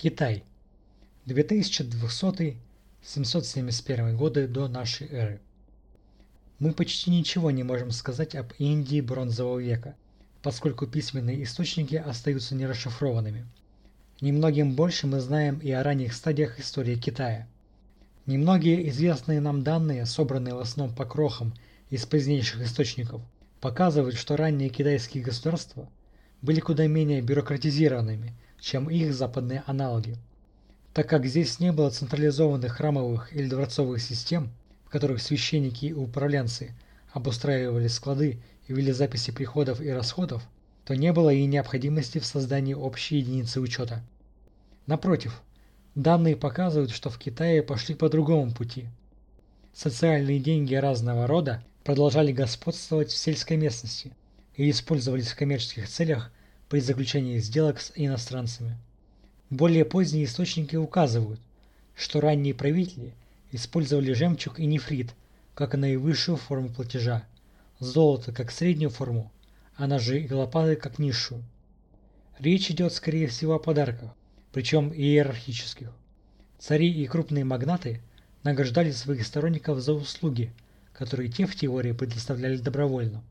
Китай. 2200-771 годы до нашей эры. Мы почти ничего не можем сказать об Индии бронзового века, поскольку письменные источники остаются нерасшифрованными. Немногим больше мы знаем и о ранних стадиях истории Китая. Немногие известные нам данные, собранные в основном по крохам из позднейших источников, показывают, что ранние китайские государства были куда менее бюрократизированными – чем их западные аналоги. Так как здесь не было централизованных храмовых или дворцовых систем, в которых священники и управленцы обустраивали склады и вели записи приходов и расходов, то не было и необходимости в создании общей единицы учета. Напротив, данные показывают, что в Китае пошли по другому пути. Социальные деньги разного рода продолжали господствовать в сельской местности и использовались в коммерческих целях при заключении сделок с иностранцами. Более поздние источники указывают, что ранние правители использовали жемчуг и нефрит как наивысшую форму платежа, золото как среднюю форму, а ножи и лопаты как низшую. Речь идет скорее всего о подарках, причем иерархических. Цари и крупные магнаты награждали своих сторонников за услуги, которые те в теории предоставляли добровольно.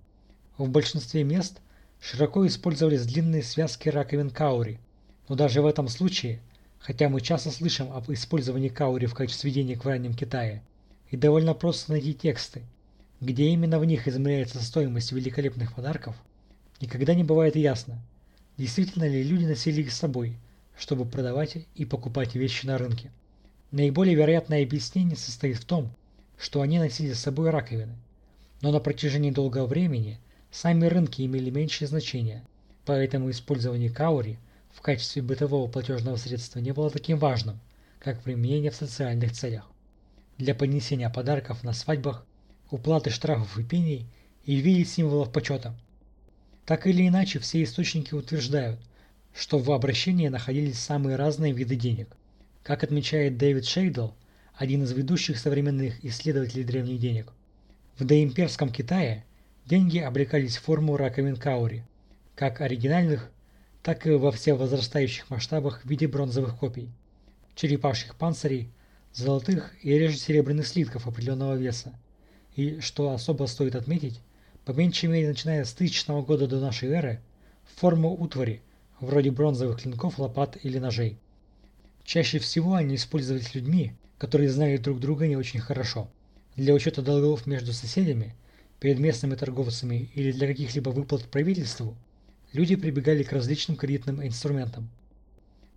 В большинстве мест Широко использовались длинные связки раковин каури, но даже в этом случае, хотя мы часто слышим об использовании каури в качестве денег в раннем Китае, и довольно просто найти тексты, где именно в них измеряется стоимость великолепных подарков, никогда не бывает ясно, действительно ли люди носили их с собой, чтобы продавать и покупать вещи на рынке. Наиболее вероятное объяснение состоит в том, что они носили с собой раковины, но на протяжении долгого времени – Сами рынки имели меньшее значение, поэтому использование каури в качестве бытового платежного средства не было таким важным, как применение в социальных целях. Для поднесения подарков на свадьбах, уплаты штрафов и пеней и виде символов почета. Так или иначе, все источники утверждают, что в обращении находились самые разные виды денег. Как отмечает Дэвид Шейдл, один из ведущих современных исследователей древних денег, в доимперском Китае Деньги облекались в форму раковин каури, как оригинальных, так и во всевозрастающих масштабах в виде бронзовых копий, черепашьих панцирей, золотых и реже серебряных слитков определенного веса. И, что особо стоит отметить, по меньшей мере начиная с 1000 года до нашей эры, форму утвари, вроде бронзовых клинков, лопат или ножей. Чаще всего они использовались людьми, которые знали друг друга не очень хорошо. Для учета долгов между соседями – перед местными торговцами или для каких-либо выплат правительству, люди прибегали к различным кредитным инструментам.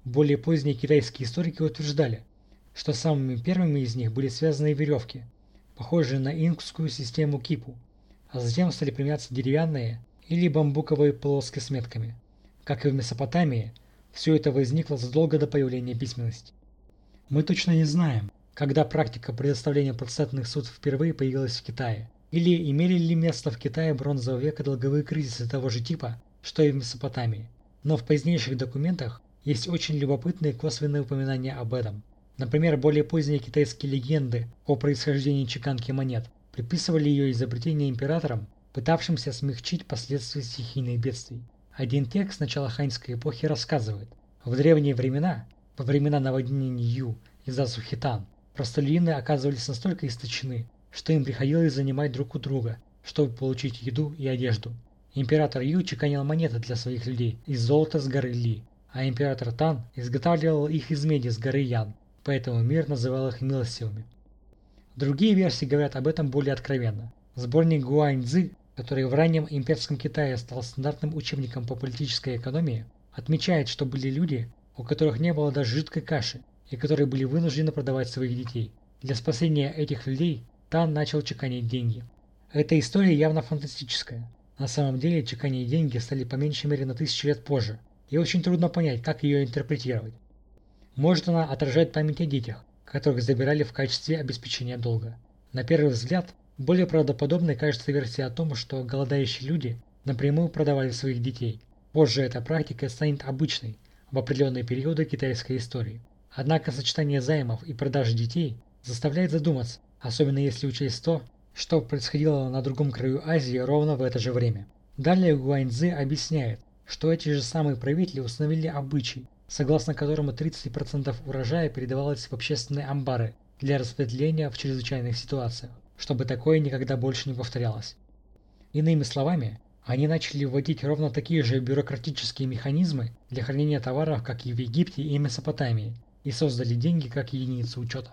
Более поздние китайские историки утверждали, что самыми первыми из них были связанные веревки, похожие на инкскую систему кипу, а затем стали применяться деревянные или бамбуковые полоски с метками. Как и в Месопотамии, все это возникло задолго до появления письменности. Мы точно не знаем, когда практика предоставления процентных суд впервые появилась в Китае – или имели ли место в Китае бронзового века долговые кризисы того же типа, что и в Месопотамии? Но в позднейших документах есть очень любопытные косвенные упоминания об этом. Например, более поздние китайские легенды о происхождении чеканки монет приписывали ее изобретение императорам, пытавшимся смягчить последствия стихийных бедствий. Один текст начала ханьской эпохи рассказывает, в древние времена, во времена наводнений Ю и засухи Тан, простолюдины оказывались настолько истощены, что им приходилось занимать друг у друга, чтобы получить еду и одежду. Император Ю чеканил монеты для своих людей из золота с горы Ли, а император Тан изготавливал их из меди с горы Ян, поэтому мир называл их милостивыми. Другие версии говорят об этом более откровенно. Сборник Гуань-Цзы, который в раннем имперском Китае стал стандартным учебником по политической экономии, отмечает, что были люди, у которых не было даже жидкой каши, и которые были вынуждены продавать своих детей. Для спасения этих людей Тан начал чеканить деньги. Эта история явно фантастическая. На самом деле чеканить деньги стали по меньшей мере на тысячу лет позже, и очень трудно понять, как ее интерпретировать. Может она отражает память о детях, которых забирали в качестве обеспечения долга. На первый взгляд, более правдоподобной кажется версия о том, что голодающие люди напрямую продавали своих детей. Позже эта практика станет обычной в определенные периоды китайской истории. Однако сочетание займов и продажи детей заставляет задуматься, особенно если учесть то, что происходило на другом краю Азии ровно в это же время. Далее Гуаньцзы объясняет, что эти же самые правители установили обычай, согласно которому 30% урожая передавалось в общественные амбары для распределения в чрезвычайных ситуациях, чтобы такое никогда больше не повторялось. Иными словами, они начали вводить ровно такие же бюрократические механизмы для хранения товаров, как и в Египте и Месопотамии, и создали деньги как единицу учета.